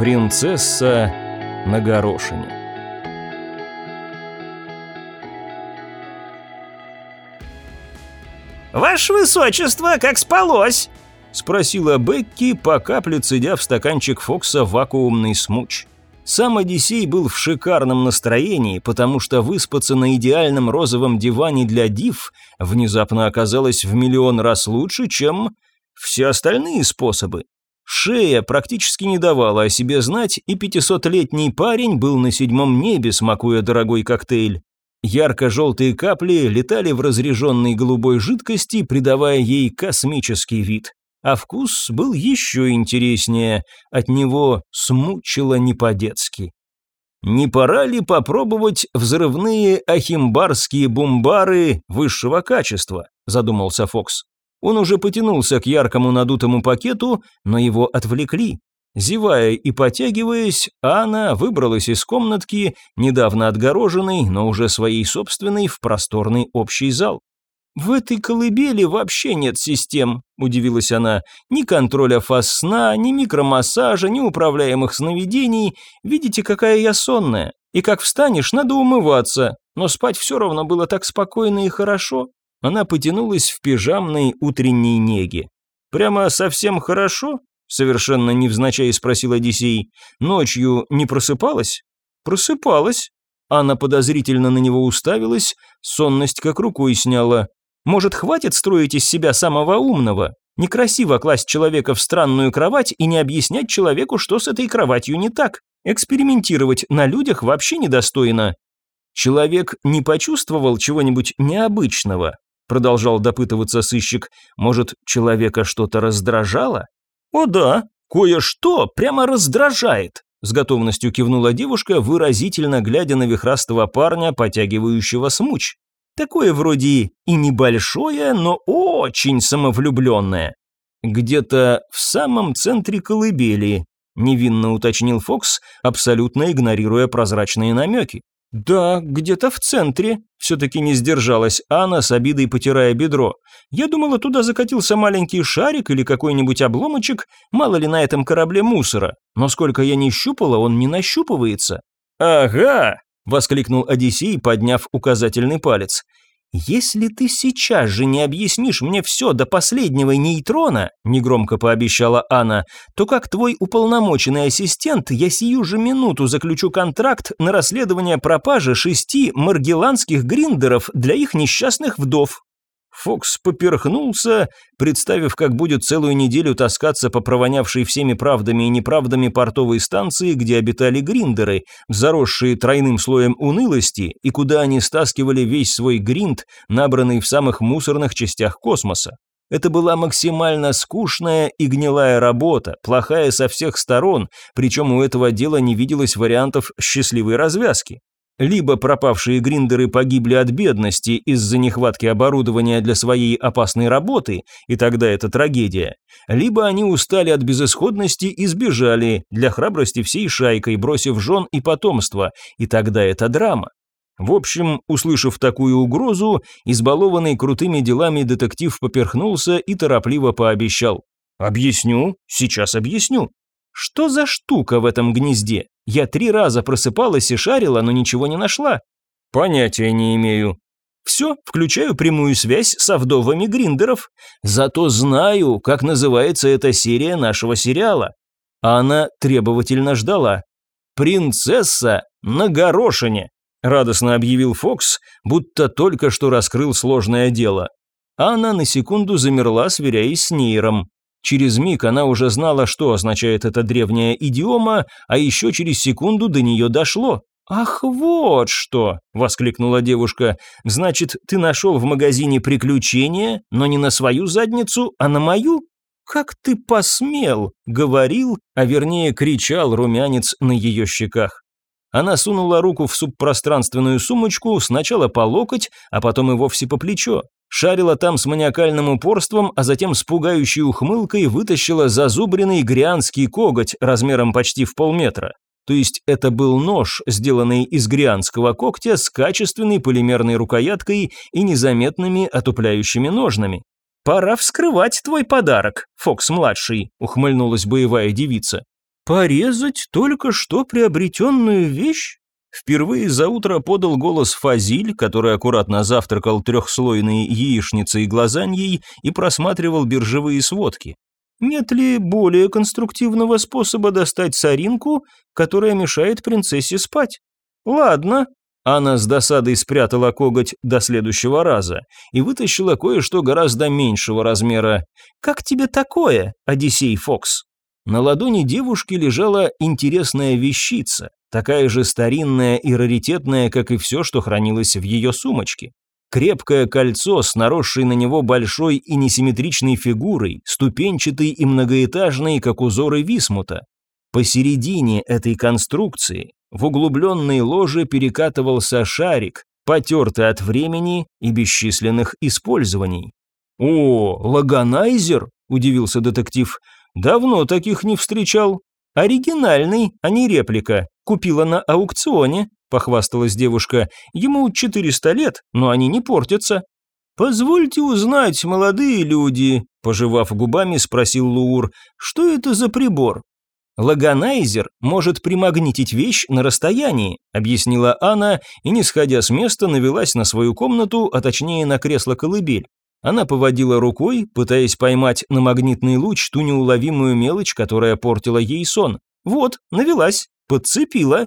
Принцесса на горошине. «Ваше высочество, как спалось?» — спросила Бекки, по капле цедя в стаканчик Фокса вакуумный смуч. Сам Одиссей был в шикарном настроении, потому что выспаться на идеальном розовом диване для див внезапно оказалось в миллион раз лучше, чем все остальные способы. Шея практически не давала о себе знать, и пятисотлетний парень был на седьмом небе, смакуя дорогой коктейль. Ярко-желтые капли летали в разреженной голубой жидкости, придавая ей космический вид. А вкус был еще интереснее, от него смучило не по-детски. Не пора ли попробовать взрывные ахимбарские бумбары высшего качества, задумался Фокс. Он уже потянулся к яркому надутому пакету, но его отвлекли. Зевая и потягиваясь, Анна выбралась из комнатки, недавно отгороженной, но уже своей собственной, в просторный общий зал. «В этой колыбели вообще нет систем», – удивилась она. «Ни контроля фаз сна, ни микромассажа, ни управляемых сновидений. Видите, какая я сонная. И как встанешь, надо умываться. Но спать все равно было так спокойно и хорошо». Она потянулась в пижамной утренней неге. «Прямо совсем хорошо?» – совершенно невзначай спросил Одиссей. «Ночью не просыпалась?» «Просыпалась». Анна подозрительно на него уставилась, сонность как рукой сняла. Может, хватит строить из себя самого умного? Некрасиво класть человека в странную кровать и не объяснять человеку, что с этой кроватью не так. Экспериментировать на людях вообще недостойно. Человек не почувствовал чего-нибудь необычного, продолжал допытываться сыщик. Может, человека что-то раздражало? О да, кое-что прямо раздражает. С готовностью кивнула девушка, выразительно глядя на вихрастого парня, потягивающего смуч. Такое вроде и небольшое, но очень самовлюбленное. Где-то в самом центре колыбели, невинно уточнил Фокс, абсолютно игнорируя прозрачные намеки. «Да, где-то в центре», – все-таки не сдержалась Анна с обидой потирая бедро. «Я думала, туда закатился маленький шарик или какой-нибудь обломочек, мало ли на этом корабле мусора. Но сколько я не щупала, он не нащупывается». «Ага», – воскликнул Одиссей, подняв указательный палец. «Если ты сейчас же не объяснишь мне все до последнего нейтрона», – негромко пообещала Анна, «то как твой уполномоченный ассистент я сию же минуту заключу контракт на расследование пропажи шести маргеланских гриндеров для их несчастных вдов». Фокс поперхнулся, представив, как будет целую неделю таскаться по провонявшей всеми правдами и неправдами портовой станции, где обитали гриндеры, заросшие тройным слоем унылости, и куда они стаскивали весь свой гринд, набранный в самых мусорных частях космоса. Это была максимально скучная и гнилая работа, плохая со всех сторон, причем у этого дела не виделось вариантов счастливой развязки. Либо пропавшие гриндеры погибли от бедности из-за нехватки оборудования для своей опасной работы, и тогда это трагедия, либо они устали от безысходности и сбежали для храбрости всей шайкой, бросив жен и потомство, и тогда это драма. В общем, услышав такую угрозу, избалованный крутыми делами детектив поперхнулся и торопливо пообещал. «Объясню, сейчас объясню. Что за штука в этом гнезде? Я три раза просыпалась и шарила, но ничего не нашла. Понятия не имею. Все, включаю прямую связь со вдовами Гриндеров. Зато знаю, как называется эта серия нашего сериала. Она требовательно ждала. «Принцесса на горошине», – радостно объявил Фокс, будто только что раскрыл сложное дело. Она на секунду замерла, сверяясь с Нейром. Через миг она уже знала, что означает эта древняя идиома, а еще через секунду до нее дошло. «Ах, вот что!» – воскликнула девушка. «Значит, ты нашел в магазине приключения, но не на свою задницу, а на мою?» «Как ты посмел?» – говорил, а вернее кричал румянец на ее щеках. Она сунула руку в субпространственную сумочку, сначала по локоть, а потом и вовсе по плечо шарила там с маниакальным упорством, а затем с пугающей ухмылкой вытащила зазубренный грианский коготь размером почти в полметра. То есть это был нож, сделанный из грианского когтя с качественной полимерной рукояткой и незаметными отупляющими ножнами. «Пора вскрывать твой подарок, Фокс-младший», – ухмыльнулась боевая девица. «Порезать только что приобретенную вещь?» Впервые за утро подал голос Фазиль, который аккуратно завтракал трехслойной яичницей и глазаньей и просматривал биржевые сводки. Нет ли более конструктивного способа достать соринку, которая мешает принцессе спать? Ладно. Анна с досадой спрятала коготь до следующего раза и вытащила кое-что гораздо меньшего размера. «Как тебе такое, Одиссей Фокс?» На ладони девушки лежала интересная вещица, такая же старинная и раритетная, как и все, что хранилось в ее сумочке. Крепкое кольцо с наросшей на него большой и несимметричной фигурой, ступенчатой и многоэтажной, как узоры висмута. Посередине этой конструкции в углубленной ложе перекатывался шарик, потертый от времени и бесчисленных использований. «О, лаганайзер!» – удивился детектив. «Давно таких не встречал. Оригинальный, а не реплика. Купила на аукционе похвасталась девушка. Ему 400 лет, но они не портятся. Позвольте узнать, молодые люди, пожевав губами, спросил Луур, что это за прибор? Лаганайзер может примагнитить вещь на расстоянии, объяснила Анна и, не сходя с места, навелась на свою комнату, а точнее на кресло-колыбель. Она поводила рукой, пытаясь поймать на магнитный луч ту неуловимую мелочь, которая портила ей сон. Вот, навелась, подцепила,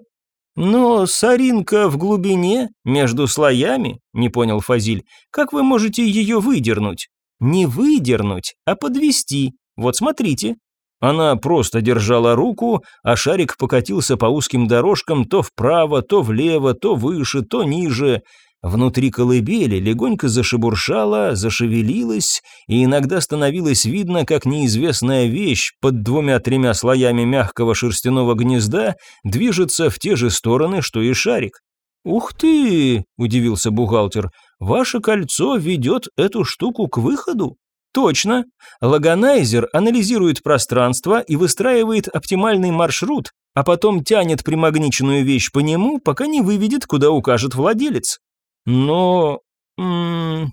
«Но соринка в глубине, между слоями», — не понял Фазиль. «Как вы можете ее выдернуть?» «Не выдернуть, а подвести. Вот смотрите». Она просто держала руку, а шарик покатился по узким дорожкам то вправо, то влево, то выше, то ниже. Внутри колыбели легонько зашебуршала, зашевелилась, и иногда становилось видно, как неизвестная вещь под двумя-тремя слоями мягкого шерстяного гнезда движется в те же стороны, что и шарик. «Ух ты!» – удивился бухгалтер. «Ваше кольцо ведет эту штуку к выходу?» Точно. Лаганайзер анализирует пространство и выстраивает оптимальный маршрут, а потом тянет примагниченную вещь по нему, пока не выведет, куда укажет владелец. Но... М -м,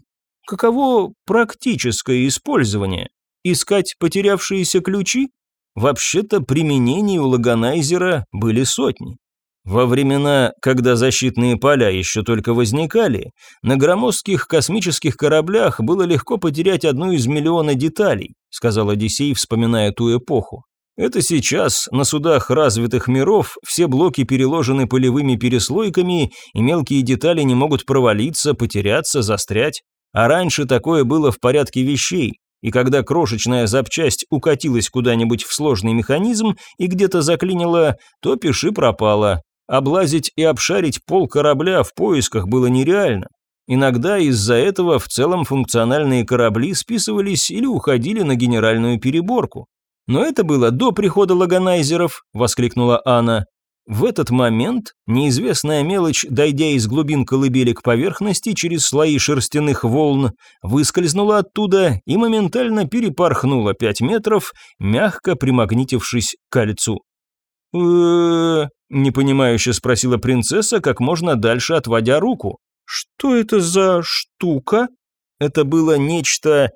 каково практическое использование? Искать потерявшиеся ключи? Вообще-то применений у лаганайзера были сотни. Во времена, когда защитные поля еще только возникали, на громоздких космических кораблях было легко потерять одну из миллиона деталей, сказал Одиссей, вспоминая ту эпоху. Это сейчас на судах развитых миров все блоки переложены полевыми переслойками, и мелкие детали не могут провалиться, потеряться, застрять. А раньше такое было в порядке вещей, и когда крошечная запчасть укатилась куда-нибудь в сложный механизм и где-то заклинила, то пиши пропало. Облазить и обшарить пол корабля в поисках было нереально. Иногда из-за этого в целом функциональные корабли списывались или уходили на генеральную переборку. «Но это было до прихода лаганайзеров», — воскликнула Анна. В этот момент неизвестная мелочь, дойдя из глубин колыбели к поверхности через слои шерстяных волн, выскользнула оттуда и моментально перепорхнула пять метров, мягко примагнитившись к кольцу. э непонимающе спросила принцесса, как можно дальше отводя руку. «Что это за штука?» Это было нечто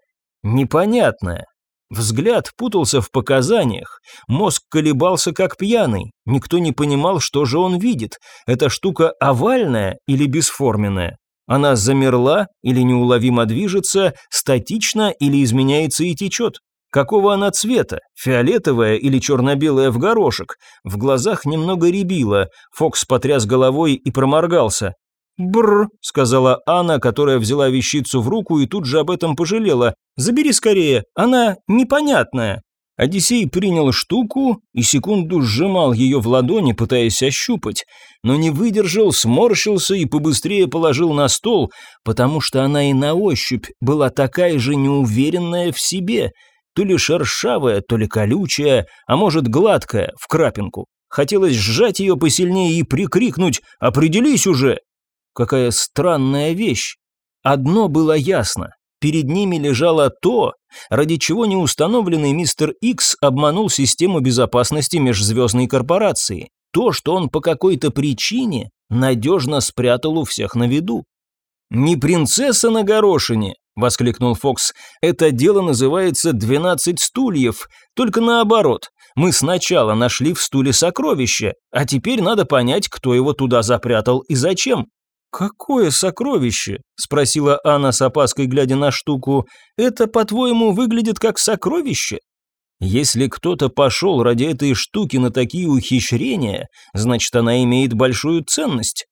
непонятное. Взгляд путался в показаниях, мозг колебался как пьяный, никто не понимал, что же он видит, эта штука овальная или бесформенная. Она замерла или неуловимо движется, статично или изменяется и течет. Какого она цвета? Фиолетовая или черно-белая в горошек? В глазах немного рябило. Фокс потряс головой и проморгался. «Бррр», — сказала Анна, которая взяла вещицу в руку и тут же об этом пожалела. «Забери скорее, она непонятная». Одиссей принял штуку и секунду сжимал ее в ладони, пытаясь ощупать, но не выдержал, сморщился и побыстрее положил на стол, потому что она и на ощупь была такая же неуверенная в себе, то ли шершавая, то ли колючая, а может гладкая, в крапинку. Хотелось сжать ее посильнее и прикрикнуть «Определись уже!» Какая странная вещь. Одно было ясно. Перед ними лежало то, ради чего неустановленный мистер Икс обманул систему безопасности межзвездной корпорации. То, что он по какой-то причине надежно спрятал у всех на виду. Не принцесса на горошине, – воскликнул Фокс. «Это дело называется «Двенадцать стульев», только наоборот. Мы сначала нашли в стуле сокровище, а теперь надо понять, кто его туда запрятал и зачем». «Какое сокровище?» – спросила Анна с опаской, глядя на штуку. «Это, по-твоему, выглядит как сокровище?» Если кто-то пошел ради этой штуки на такие ухищрения, значит, она имеет большую ценность.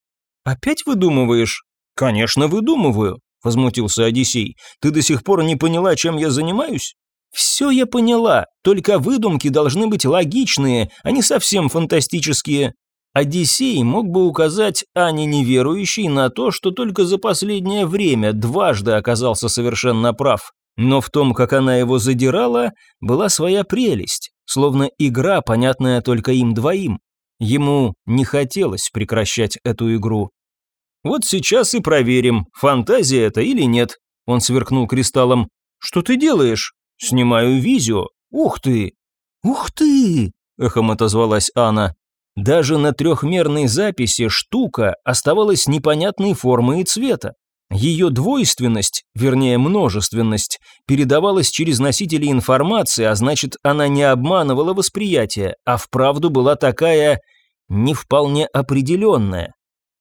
Опять выдумываешь? Конечно, выдумываю, возмутился Одиссей. Ты до сих пор не поняла, чем я занимаюсь? Все я поняла, только выдумки должны быть логичные, а не совсем фантастические. Одиссей мог бы указать Ане неверующей на то, что только за последнее время дважды оказался совершенно прав. Но в том, как она его задирала, была своя прелесть, словно игра, понятная только им двоим. Ему не хотелось прекращать эту игру. «Вот сейчас и проверим, фантазия это или нет», – он сверкнул кристаллом. «Что ты делаешь?» «Снимаю визио. Ух ты!» «Ух ты!» – эхом отозвалась Анна. Даже на трехмерной записи штука оставалась непонятной формы и цвета. Ее двойственность, вернее множественность, передавалась через носители информации, а значит, она не обманывала восприятие, а вправду была такая не вполне определенная.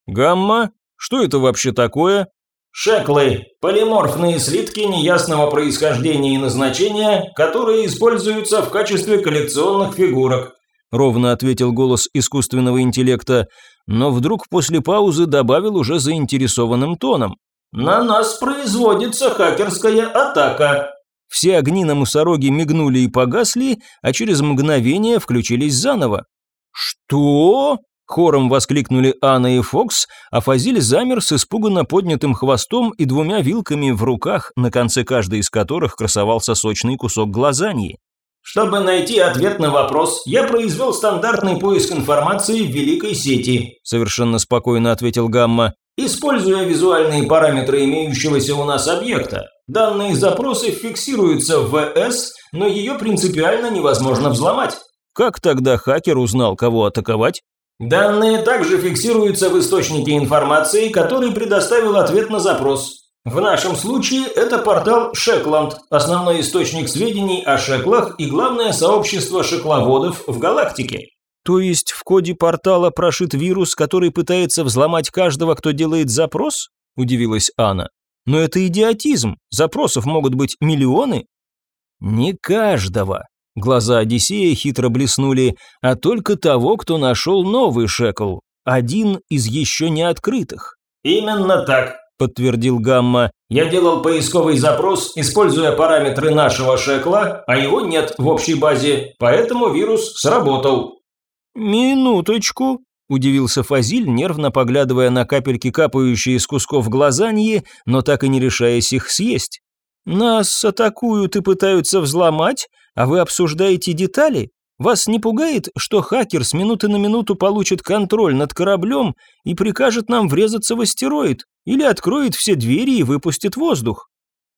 «Гамма? Что это вообще такое?» Шеклы – полиморфные слитки неясного происхождения и назначения, которые используются в качестве коллекционных фигурок», – ровно ответил голос искусственного интеллекта, но вдруг после паузы добавил уже заинтересованным тоном. На нас производится хакерская атака. Все огни на мусороге мигнули и погасли, а через мгновение включились заново. Что? Хором воскликнули Анна и Фокс, а Фазиль замер с испуганно поднятым хвостом и двумя вилками в руках, на конце каждой из которых красовался сочный кусок глазаньи. Чтобы найти ответ на вопрос, я произвел стандартный поиск информации в великой сети, совершенно спокойно ответил Гамма. Используя визуальные параметры имеющегося у нас объекта, данные запросы фиксируются в ВС, но ее принципиально невозможно взломать. Как тогда хакер узнал, кого атаковать? Данные также фиксируются в источнике информации, который предоставил ответ на запрос. В нашем случае это портал Шекланд, основной источник сведений о шеклах и главное сообщество шекловодов в галактике. То есть в коде портала прошит вирус, который пытается взломать каждого, кто делает запрос? Удивилась Анна. Но это идиотизм. Запросов могут быть миллионы. Не каждого. Глаза Одиссея хитро блеснули, а только того, кто нашел новый шекл. Один из еще не открытых. Именно так, подтвердил Гамма. Я делал поисковый запрос, используя параметры нашего шекла, а его нет в общей базе, поэтому вирус сработал. «Минуточку», – удивился Фазиль, нервно поглядывая на капельки, капающие из кусков глазаньи, но так и не решаясь их съесть. «Нас атакуют и пытаются взломать, а вы обсуждаете детали? Вас не пугает, что хакер с минуты на минуту получит контроль над кораблем и прикажет нам врезаться в астероид, или откроет все двери и выпустит воздух?»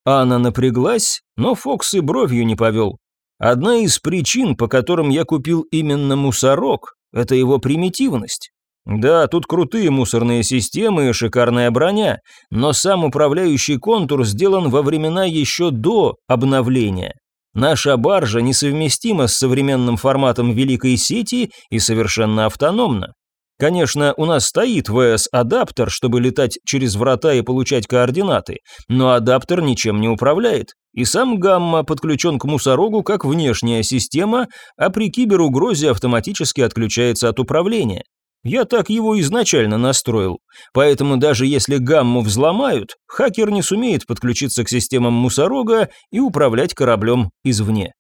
Анна напряглась, но Фокс и бровью не повел. Одна из причин, по которым я купил именно мусорок, это его примитивность. Да, тут крутые мусорные системы и шикарная броня, но сам управляющий контур сделан во времена еще до обновления. Наша баржа несовместима с современным форматом великой сети и совершенно автономна. Конечно, у нас стоит ВС-адаптер, чтобы летать через врата и получать координаты, но адаптер ничем не управляет. И сам Гамма подключен к мусорогу как внешняя система, а при киберугрозе автоматически отключается от управления. Я так его изначально настроил. Поэтому даже если гамму взломают, хакер не сумеет подключиться к системам мусорога и управлять кораблем извне.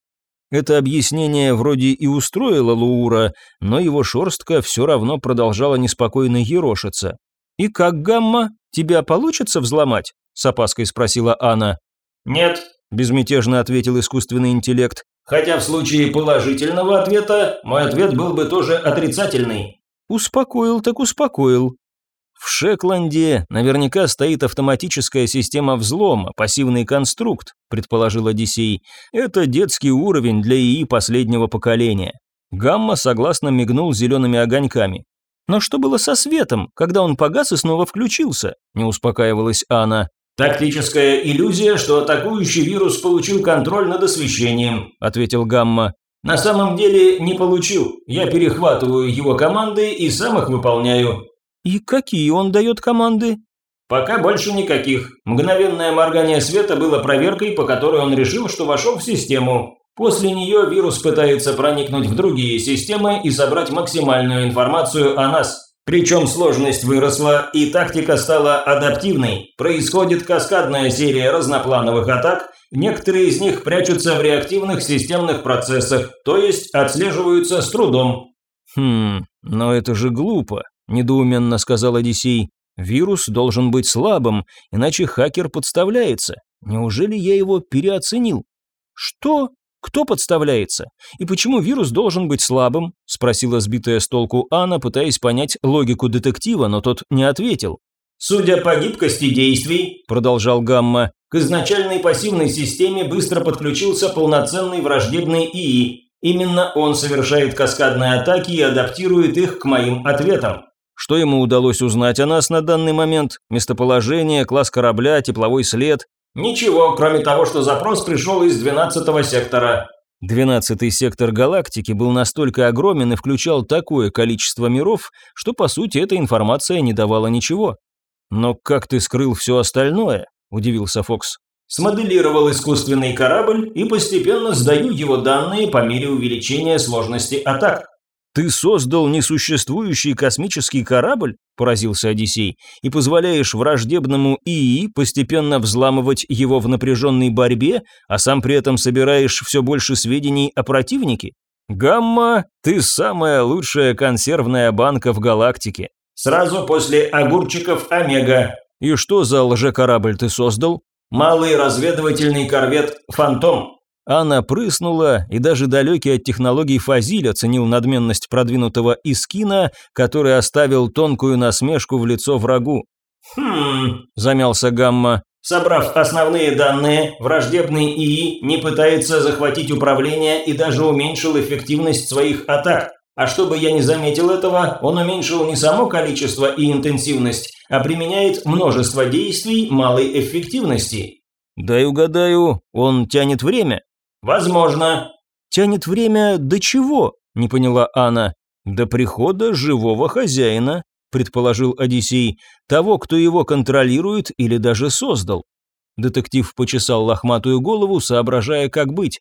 Это объяснение вроде и устроило Луура, но его шорстка все равно продолжала неспокойно ерошиться. «И как, Гамма, тебя получится взломать?» – с опаской спросила Анна. «Нет», – безмятежно ответил искусственный интеллект. «Хотя в случае положительного ответа мой ответ был бы тоже отрицательный». «Успокоил так успокоил. В Шекланде наверняка стоит автоматическая система взлома, пассивный конструкт, предположил Одиссей. Это детский уровень для ИИ последнего поколения. Гамма согласно мигнул зелеными огоньками. Но что было со светом, когда он погас и снова включился? Не успокаивалась Анна. «Тактическая иллюзия, что атакующий вирус получил контроль над освещением», – ответил Гамма. «На самом деле не получил. Я перехватываю его команды и сам их выполняю». «И какие он дает команды?» «Пока больше никаких. Мгновенное моргание света было проверкой, по которой он решил, что вошел в систему. После нее вирус пытается проникнуть в другие системы и собрать максимальную информацию о нас. Причем сложность выросла и тактика стала адаптивной. Происходит каскадная серия разноплановых атак, некоторые из них прячутся в реактивных системных процессах, то есть отслеживаются с трудом. «Хм, но это же глупо», – недоуменно сказал Одиссей. «Вирус должен быть слабым, иначе хакер подставляется. Неужели я его переоценил?» «Что?» Кто подставляется? И почему вирус должен быть слабым? Спросила сбитая с толку Анна, пытаясь понять логику детектива, но тот не ответил. Судя по гибкости действий, продолжал Гамма, к изначальной пассивной системе быстро подключился полноценный враждебный ИИ. Именно он совершает каскадные атаки и адаптирует их к моим ответам. Что ему удалось узнать о нас на данный момент? Местоположение, класс корабля, тепловой след? Ничего, кроме того, что запрос пришел из 12-го сектора. 12-й сектор галактики был настолько огромен и включал такое количество миров, что по сути эта информация не давала ничего. «Но как ты скрыл все остальное?» – удивился Фокс. «Смоделировал искусственный корабль и постепенно сдаю его данные по мере увеличения сложности атак. «Ты создал несуществующий космический корабль?» – поразился Одиссей. «И позволяешь враждебному ИИ постепенно взламывать его в напряженной борьбе, а сам при этом собираешь все больше сведений о противнике? Гамма, ты самая лучшая консервная банка в галактике». «Сразу после огурчиков Омега». «И что за лжекорабль ты создал?» «Малый разведывательный корвет «Фантом». Анна прыснула, и даже далекий от технологий Фазиль оценил надменность продвинутого Искина, который оставил тонкую насмешку в лицо врагу. «Хм...» – замялся Гамма. Собрав основные данные, враждебный ИИ не пытается захватить управление и даже уменьшил эффективность своих атак. А чтобы я не заметил этого, он уменьшил не само количество и интенсивность, а применяет множество действий малой эффективности. «Дай угадаю, он тянет время?» «Возможно». «Тянет время до чего?» – не поняла Анна. «До прихода живого хозяина», – предположил Одиссей, «того, кто его контролирует или даже создал». Детектив почесал лохматую голову, соображая, как быть.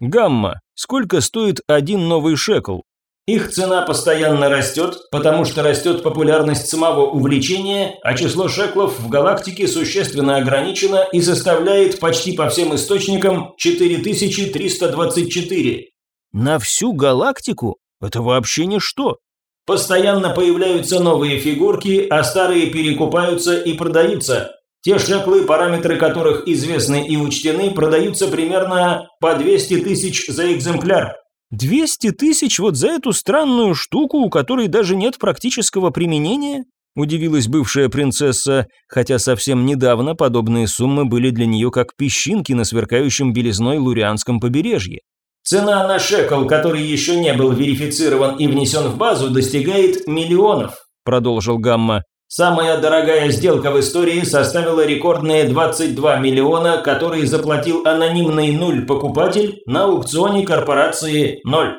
«Гамма, сколько стоит один новый шекл?» Их цена постоянно растет, потому что растет популярность самого увлечения, а число шеклов в галактике существенно ограничено и составляет почти по всем источникам 4324. На всю галактику? Это вообще ничто. Постоянно появляются новые фигурки, а старые перекупаются и продаются. Те шеклы, параметры которых известны и учтены, продаются примерно по 200 тысяч за экземпляр. «Двести тысяч вот за эту странную штуку, у которой даже нет практического применения?» – удивилась бывшая принцесса, хотя совсем недавно подобные суммы были для нее как песчинки на сверкающем белизной лурианском побережье. «Цена на шекл, который еще не был верифицирован и внесен в базу, достигает миллионов», – продолжил Гамма. Самая дорогая сделка в истории составила рекордные 22 миллиона, которые заплатил анонимный нуль покупатель на аукционе корпорации «Ноль».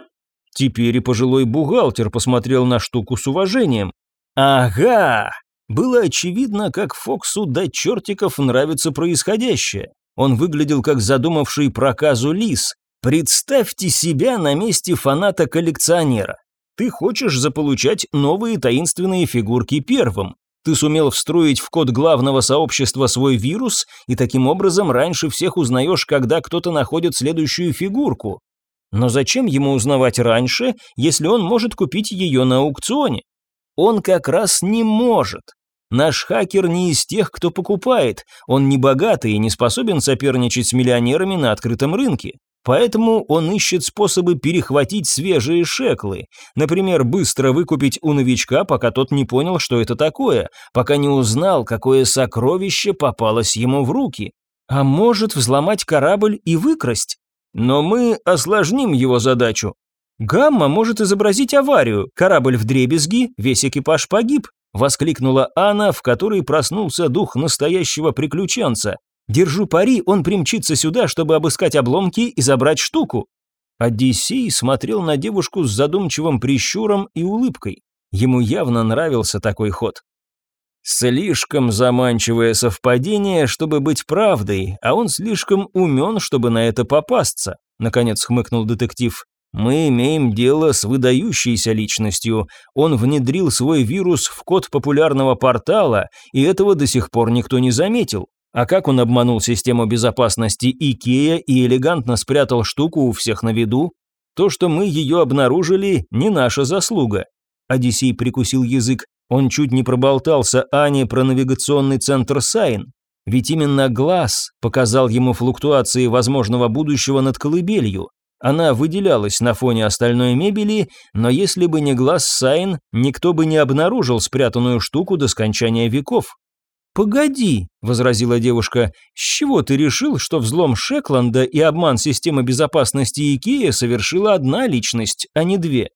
Теперь и пожилой бухгалтер посмотрел на штуку с уважением. «Ага!» Было очевидно, как Фоксу до чертиков нравится происходящее. Он выглядел как задумавший проказу лис. Представьте себя на месте фаната-коллекционера. Ты хочешь заполучать новые таинственные фигурки первым. Ты сумел встроить в код главного сообщества свой вирус, и таким образом раньше всех узнаешь, когда кто-то находит следующую фигурку. Но зачем ему узнавать раньше, если он может купить ее на аукционе? Он как раз не может. Наш хакер не из тех, кто покупает, он не богатый и не способен соперничать с миллионерами на открытом рынке. Поэтому он ищет способы перехватить свежие шеклы. Например, быстро выкупить у новичка, пока тот не понял, что это такое, пока не узнал, какое сокровище попалось ему в руки. А может взломать корабль и выкрасть. Но мы осложним его задачу. Гамма может изобразить аварию, корабль в дребезги, весь экипаж погиб. – воскликнула Анна, в которой проснулся дух настоящего приключенца. «Держу пари, он примчится сюда, чтобы обыскать обломки и забрать штуку». Одиссей смотрел на девушку с задумчивым прищуром и улыбкой. Ему явно нравился такой ход. Слишком заманчивое совпадение, чтобы быть правдой, а он слишком умен, чтобы на это попасться, наконец хмыкнул детектив. Мы имеем дело с выдающейся личностью. Он внедрил свой вирус в код популярного портала, и этого до сих пор никто не заметил. А как он обманул систему безопасности Икея и элегантно спрятал штуку у всех на виду? То, что мы ее обнаружили, не наша заслуга. Одиссей прикусил язык. Он чуть не проболтался Ане про навигационный центр Сайн. Ведь именно глаз показал ему флуктуации возможного будущего над колыбелью. Она выделялась на фоне остальной мебели, но если бы не глаз Сайн, никто бы не обнаружил спрятанную штуку до скончания веков. «Погоди», – возразила девушка, – «с чего ты решил, что взлом Шекланда и обман системы безопасности Икея совершила одна личность, а не две?»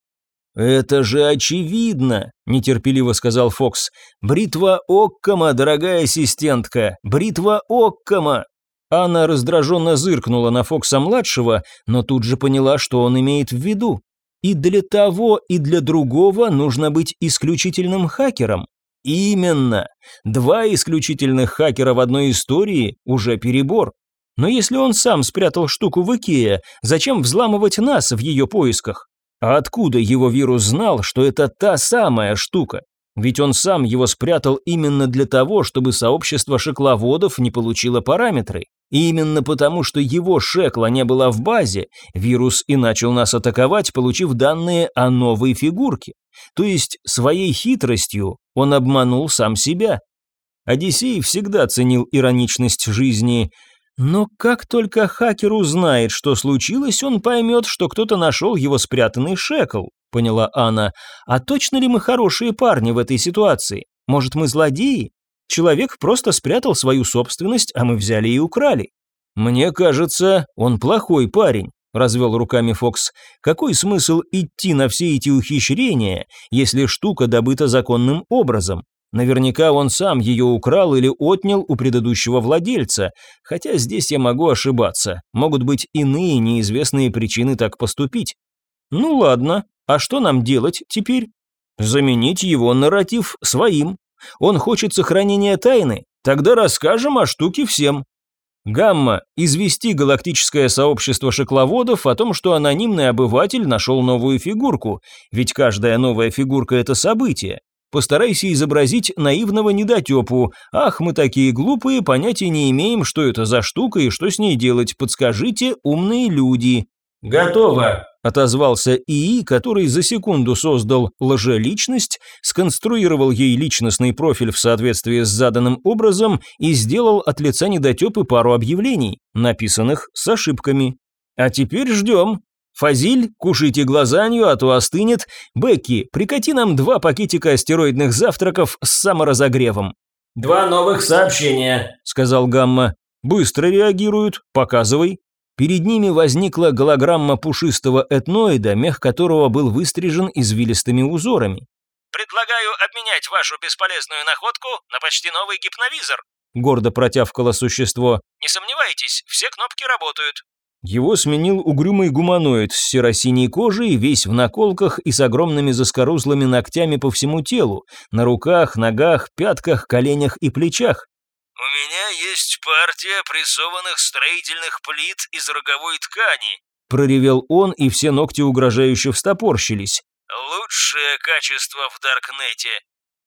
«Это же очевидно», – нетерпеливо сказал Фокс. «Бритва Оккама, дорогая ассистентка, бритва Оккама!» Анна раздраженно зыркнула на Фокса-младшего, но тут же поняла, что он имеет в виду. И для того, и для другого нужно быть исключительным хакером. Именно. Два исключительных хакера в одной истории – уже перебор. Но если он сам спрятал штуку в Икее, зачем взламывать нас в ее поисках? А откуда его вирус знал, что это та самая штука? Ведь он сам его спрятал именно для того, чтобы сообщество шекловодов не получило параметры. И именно потому, что его шекла не было в базе, вирус и начал нас атаковать, получив данные о новой фигурке. То есть своей хитростью он обманул сам себя. Одиссей всегда ценил ироничность жизни, но как только хакер узнает, что случилось, он поймет, что кто-то нашел его спрятанный шекл, поняла Анна. А точно ли мы хорошие парни в этой ситуации? Может, мы злодеи? Человек просто спрятал свою собственность, а мы взяли и украли. Мне кажется, он плохой парень, развел руками Фокс. Какой смысл идти на все эти ухищрения, если штука добыта законным образом? Наверняка он сам ее украл или отнял у предыдущего владельца, хотя здесь я могу ошибаться. Могут быть иные неизвестные причины так поступить. Ну ладно, а что нам делать теперь? Заменить его нарратив своим. Он хочет сохранения тайны? Тогда расскажем о штуке всем. Гамма – извести галактическое сообщество шекловодов о том, что анонимный обыватель нашел новую фигурку, ведь каждая новая фигурка – это событие. Постарайся изобразить наивного недотепу. Ах, мы такие глупые, понятия не имеем, что это за штука и что с ней делать. Подскажите, умные люди. Готово, отозвался ИИ, который за секунду создал лжеличность, сконструировал ей личностный профиль в соответствии с заданным образом и сделал от лица недотепы пару объявлений, написанных с ошибками. А теперь ждем. Фазиль, кушайте глазанью, а то остынет. Бекки, прикати нам два пакетика астероидных завтраков с саморазогревом. «Два новых сообщения», – сказал Гамма. «Быстро реагируют, показывай». Перед ними возникла голограмма пушистого этноида, мех которого был выстрижен извилистыми узорами. «Предлагаю обменять вашу бесполезную находку на почти новый гипновизор», гордо протявкало существо. «Не сомневайтесь, все кнопки работают». Его сменил угрюмый гуманоид с серо-синей кожей, весь в наколках и с огромными заскорузлыми ногтями по всему телу, на руках, ногах, пятках, коленях и плечах. «У меня есть партия прессованных строительных плит из роговой ткани», проревел он, и все ногти угрожающе встопорщились. «Лучшее качество в Даркнете».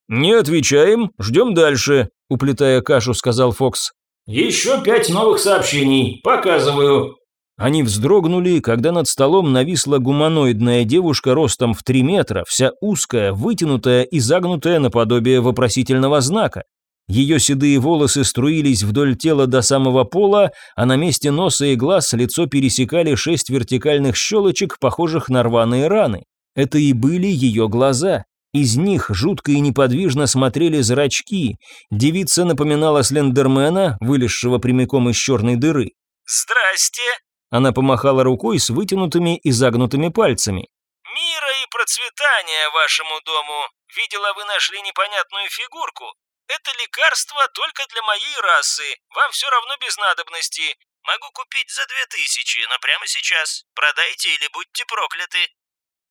«Не отвечаем, ждем дальше», уплетая кашу, сказал Фокс. «Еще пять новых сообщений, показываю», они вздрогнули, когда над столом нависла гуманоидная девушка ростом в три метра, вся узкая, вытянутая и загнутая наподобие вопросительного знака. Ее седые волосы струились вдоль тела до самого пола, а на месте носа и глаз лицо пересекали шесть вертикальных щелочек, похожих на рваные раны. Это и были ее глаза. Из них жутко и неподвижно смотрели зрачки. Девица напоминала Слендермена, вылезшего прямиком из черной дыры. «Здрасте!» Она помахала рукой с вытянутыми и загнутыми пальцами. «Мира и процветания вашему дому! Видела, вы нашли непонятную фигурку. Это лекарство только для моей расы. Вам все равно без надобности. Могу купить за две тысячи, но прямо сейчас. Продайте или будьте прокляты».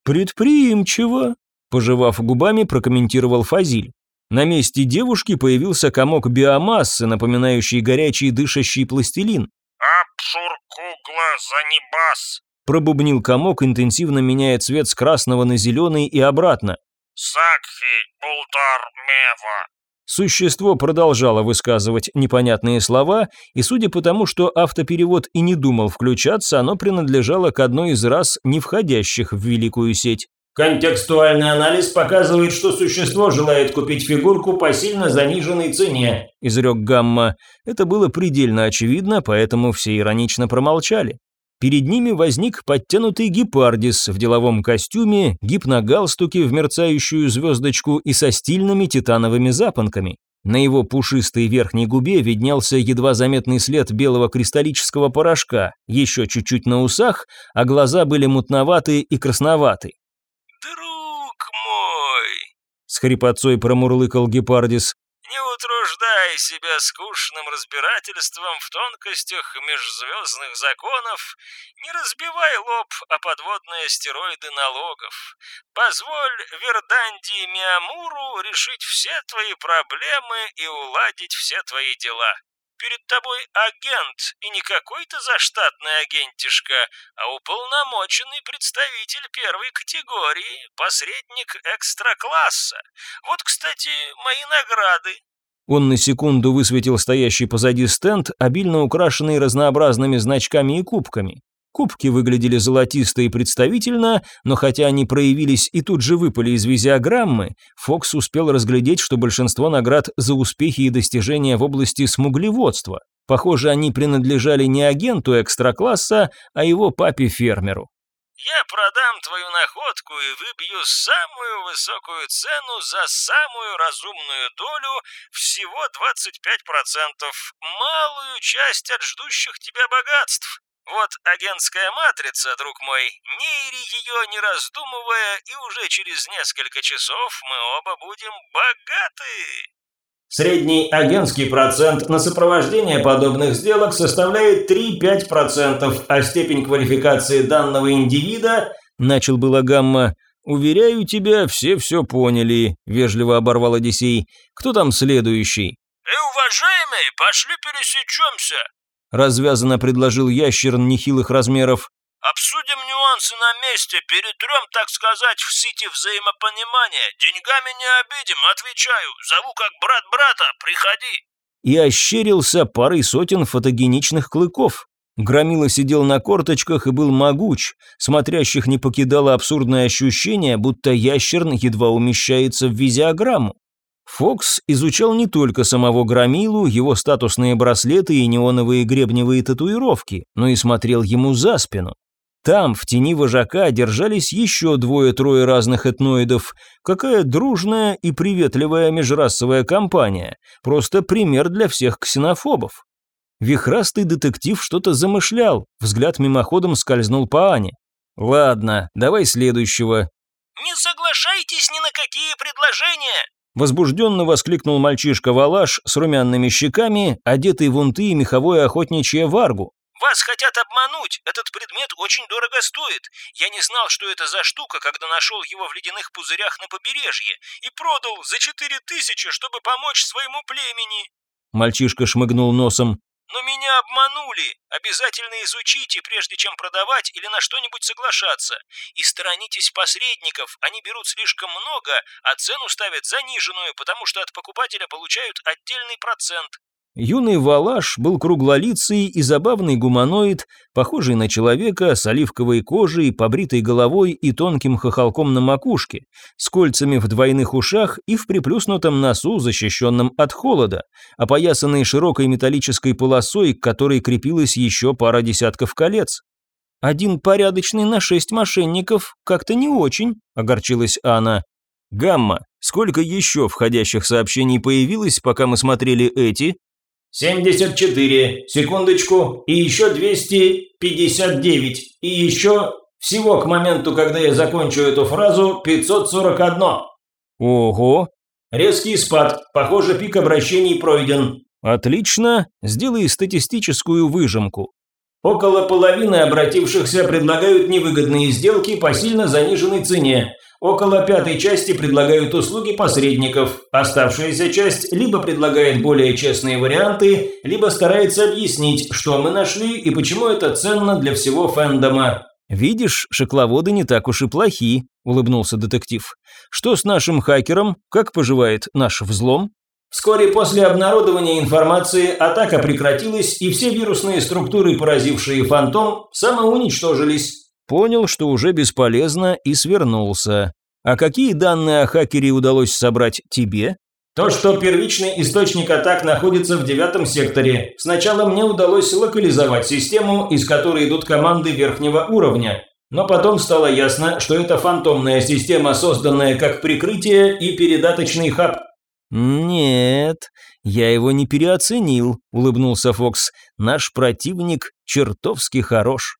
«Предприимчиво», – пожевав губами, прокомментировал Фазиль. На месте девушки появился комок биомассы, напоминающий горячий дышащий пластилин. «Апшур-кугла занибас», – пробубнил комок, интенсивно меняя цвет с красного на зеленый и обратно. «Сакхи бултар мева». Существо продолжало высказывать непонятные слова, и судя по тому, что автоперевод и не думал включаться, оно принадлежало к одной из рас, не входящих в великую сеть. Контекстуальный анализ показывает, что существо желает купить фигурку по сильно заниженной цене, изрек Гамма. Это было предельно очевидно, поэтому все иронично промолчали. Перед ними возник подтянутый гепардис в деловом костюме, гипногалстуке в мерцающую звездочку и со стильными титановыми запонками. На его пушистой верхней губе виднелся едва заметный след белого кристаллического порошка, еще чуть-чуть на усах, а глаза были мутноватые и красноватые. «Друг мой!» С хрипотцой промурлыкал Гепардис. «Не утруждай себя скучным разбирательством в тонкостях межзвездных законов, не разбивай лоб о подводные астероиды налогов. Позволь Верданди Миамуру решить все твои проблемы и уладить все твои дела. Перед тобой агент, и не какой-то заштатный агентишка, а уполномоченный представитель первой категории, посредник экстра-класса. Вот, кстати, мои награды». Он на секунду высветил стоящий позади стенд, обильно украшенный разнообразными значками и кубками. Кубки выглядели золотисто и представительно, но хотя они проявились и тут же выпали из визиограммы, Фокс успел разглядеть, что большинство наград за успехи и достижения в области смуглеводства. Похоже, они принадлежали не агенту экстракласса, а его папе-фермеру. «Я продам твою находку и выбью самую высокую цену за самую разумную долю, всего 25%, малую часть от ждущих тебя богатств. Вот агентская матрица, друг мой, нейри ее не раздумывая, и уже через несколько часов мы оба будем богаты. Средний агентский процент на сопровождение подобных сделок составляет 3-5%, а степень квалификации данного индивида, начал было Гамма, «Уверяю тебя, все все поняли», – вежливо оборвал Одиссей. «Кто там следующий?» «Эй, уважаемый, пошли пересечемся», развязанно предложил ящер нехилых размеров. Обсудим нюансы на месте, перетрем, так сказать, в сити взаимопонимания. Деньгами не обидим, отвечаю. Зову как брат брата, приходи. И ощерился парой сотен фотогеничных клыков. Громила сидел на корточках и был могуч. Смотрящих не покидало абсурдное ощущение, будто ящер едва умещается в визиограмму. Фокс изучал не только самого Громилу, его статусные браслеты и неоновые гребневые татуировки, но и смотрел ему за спину. Там, в тени вожака, держались еще двое-трое разных этноидов. Какая дружная и приветливая межрасовая компания. Просто пример для всех ксенофобов. Вихрастый детектив что-то замышлял, взгляд мимоходом скользнул по Ане. «Ладно, давай следующего». «Не соглашайтесь ни на какие предложения!» Возбужденно воскликнул мальчишка Валаш с румяными щеками, одетый в унты и меховое охотничье варгу. «Вас хотят обмануть! Этот предмет очень дорого стоит. Я не знал, что это за штука, когда нашел его в ледяных пузырях на побережье и продал за четыре тысячи, чтобы помочь своему племени». Мальчишка шмыгнул носом. Но меня обманули. Обязательно изучите, прежде чем продавать или на что-нибудь соглашаться. И сторонитесь посредников. Они берут слишком много, а цену ставят заниженную, потому что от покупателя получают отдельный процент. Юный Валаш был круглолицый и забавный гуманоид, похожий на человека с оливковой кожей, побритой головой и тонким хохолком на макушке, с кольцами в двойных ушах и в приплюснутом носу, защищенном от холода, опоясанный широкой металлической полосой, к которой крепилась еще пара десятков колец. «Один порядочный на шесть мошенников, как-то не очень», – огорчилась Анна. «Гамма, сколько еще входящих сообщений появилось, пока мы смотрели эти?» 74, секундочку, и еще 259, и еще всего к моменту, когда я закончу эту фразу, 541. Ого! Резкий спад. Похоже, пик обращений пройден. Отлично. Сделай статистическую выжимку. Около половины обратившихся предлагают невыгодные сделки по сильно заниженной цене. Около пятой части предлагают услуги посредников. Оставшаяся часть либо предлагает более честные варианты, либо старается объяснить, что мы нашли и почему это ценно для всего фэндома. «Видишь, шекловоды не так уж и плохи», – улыбнулся детектив. «Что с нашим хакером? Как поживает наш взлом?» Вскоре после обнародования информации атака прекратилась, и все вирусные структуры, поразившие фантом, самоуничтожились. Понял, что уже бесполезно, и свернулся. А какие данные о хакере удалось собрать тебе? То, что первичный источник атак находится в девятом секторе. Сначала мне удалось локализовать систему, из которой идут команды верхнего уровня. Но потом стало ясно, что это фантомная система, созданная как прикрытие и передаточный хаб. «Нет, я его не переоценил», – улыбнулся Фокс. «Наш противник чертовски хорош».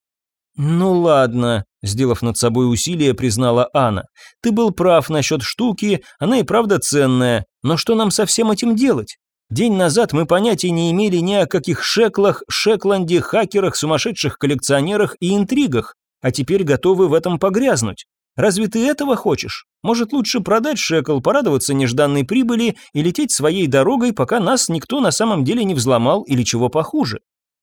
«Ну ладно», – сделав над собой усилие, признала Анна. «Ты был прав насчет штуки, она и правда ценная, но что нам со всем этим делать? День назад мы понятия не имели ни о каких шеклах, шекланде, хакерах, сумасшедших коллекционерах и интригах, а теперь готовы в этом погрязнуть. Разве ты этого хочешь? Может, лучше продать шекл, порадоваться нежданной прибыли и лететь своей дорогой, пока нас никто на самом деле не взломал или чего похуже?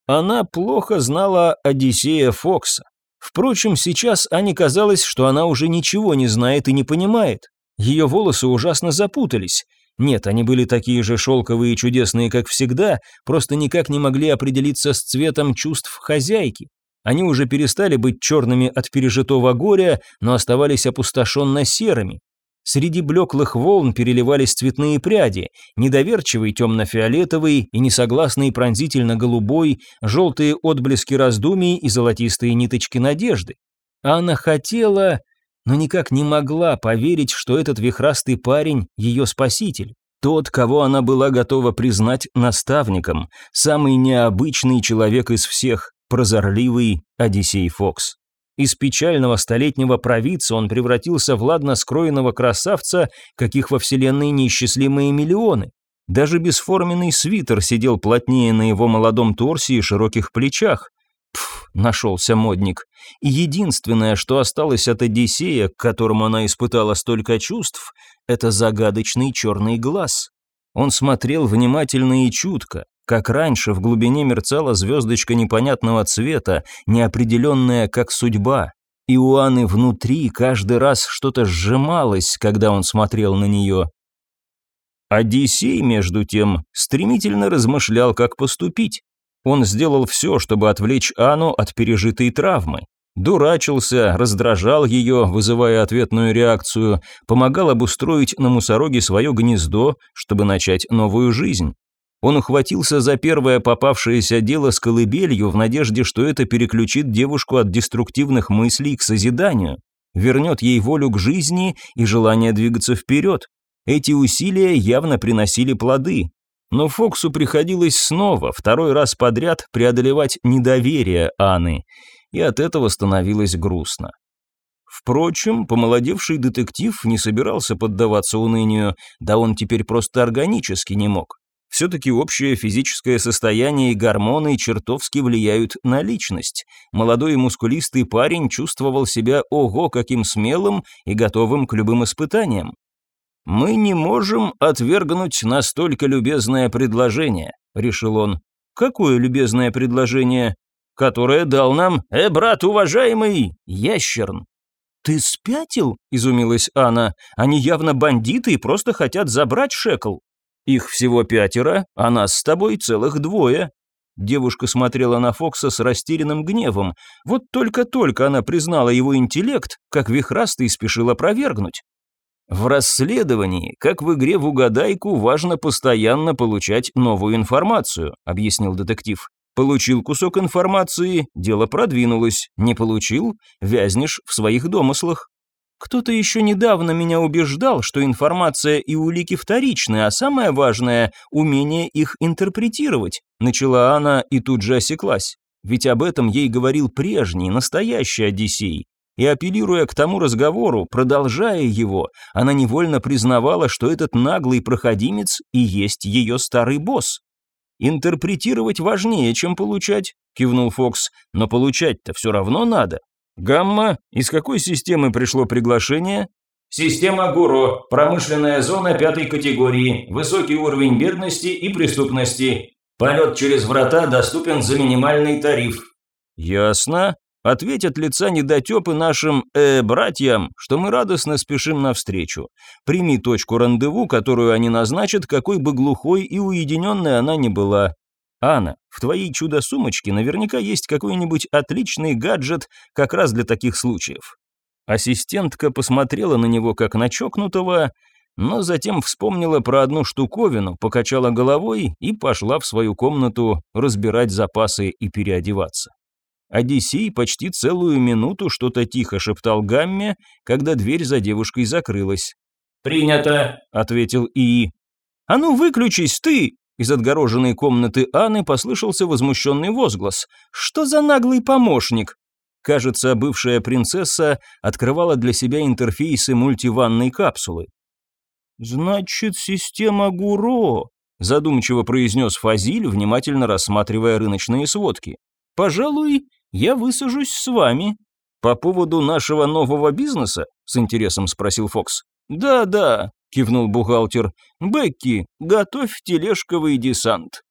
Она плохо знала Одиссея Фокса. Впрочем, сейчас Ане казалось, что она уже ничего не знает и не понимает. Ее волосы ужасно запутались. Нет, они были такие же шелковые и чудесные, как всегда, просто никак не могли определиться с цветом чувств хозяйки. Они уже перестали быть черными от пережитого горя, но оставались опустошенно серыми. Среди блеклых волн переливались цветные пряди, недоверчивый темно-фиолетовый и несогласный пронзительно-голубой, желтые отблески раздумий и золотистые ниточки надежды. Она хотела, но никак не могла поверить, что этот вихрастый парень – ее спаситель. Тот, кого она была готова признать наставником, самый необычный человек из всех, прозорливый Одиссей Фокс. Из печального столетнего провидца он превратился в ладно скроенного красавца, каких во вселенной неисчислимые миллионы. Даже бесформенный свитер сидел плотнее на его молодом торсе и широких плечах. Пф, нашелся модник. И единственное, что осталось от Одиссея, к которому она испытала столько чувств, это загадочный черный глаз. Он смотрел внимательно и чутко, как раньше в глубине мерцала звездочка непонятного цвета, неопределенная как судьба. И у Анны внутри каждый раз что-то сжималось, когда он смотрел на нее. Одиссей, между тем, стремительно размышлял, как поступить. Он сделал все, чтобы отвлечь Анну от пережитой травмы. Дурачился, раздражал ее, вызывая ответную реакцию, помогал обустроить на мусороге свое гнездо, чтобы начать новую жизнь. Он ухватился за первое попавшееся дело с колыбелью в надежде, что это переключит девушку от деструктивных мыслей к созиданию, вернет ей волю к жизни и желание двигаться вперед. Эти усилия явно приносили плоды. Но Фоксу приходилось снова, второй раз подряд, преодолевать недоверие Анны, и от этого становилось грустно. Впрочем, помолодевший детектив не собирался поддаваться унынию, да он теперь просто органически не мог. Все-таки общее физическое состояние и гормоны чертовски влияют на личность. Молодой мускулистый парень чувствовал себя ого каким смелым и готовым к любым испытаниям. «Мы не можем отвергнуть настолько любезное предложение», — решил он. «Какое любезное предложение?» «Которое дал нам, э, брат уважаемый, ящерн». «Ты спятил?» – изумилась Анна. «Они явно бандиты и просто хотят забрать шекл». Их всего пятеро, а нас с тобой целых двое». Девушка смотрела на Фокса с растерянным гневом. Вот только-только она признала его интеллект, как вихрастый спешил опровергнуть. В расследовании, как в игре в угадайку, важно постоянно получать новую информацию, объяснил детектив. Получил кусок информации, дело продвинулось. Не получил, вязнешь в своих домыслах. Кто-то еще недавно меня убеждал, что информация и улики вторичны, а самое важное – умение их интерпретировать. Начала она и тут же осеклась. Ведь об этом ей говорил прежний, настоящий Одиссей. И апеллируя к тому разговору, продолжая его, она невольно признавала, что этот наглый проходимец и есть ее старый босс. «Интерпретировать важнее, чем получать», — кивнул Фокс, «но получать-то все равно надо». «Гамма, из какой системы пришло приглашение?» Система ГУРО, промышленная зона пятой категории, высокий уровень бедности и преступности. Полет через врата доступен за минимальный тариф. Ясно. Ответь от лица недотепы нашим э братьям, что мы радостно спешим навстречу. Прими точку рандеву, которую они назначат, какой бы глухой и уединенной она ни была. Анна, в твоей чудо-сумочке наверняка есть какой-нибудь отличный гаджет как раз для таких случаев. Ассистентка посмотрела на него как на чокнутого, но затем вспомнила про одну штуковину, покачала головой и пошла в свою комнату разбирать запасы и переодеваться. Одиссей почти целую минуту что-то тихо шептал Гамме, когда дверь за девушкой закрылась. «Принято», — ответил ИИ. «А ну выключись ты!» Из отгороженной комнаты Анны послышался возмущенный возглас. «Что за наглый помощник?» Кажется, бывшая принцесса открывала для себя интерфейсы мультиванной капсулы. «Значит, система ГУРО», – задумчиво произнес Фазиль, внимательно рассматривая рыночные сводки. «Пожалуй, я высажусь с вами». «По поводу нашего нового бизнеса?» – с интересом спросил Фокс. «Да-да», – кивнул бухгалтер. «Бекки, готовь тележковый десант».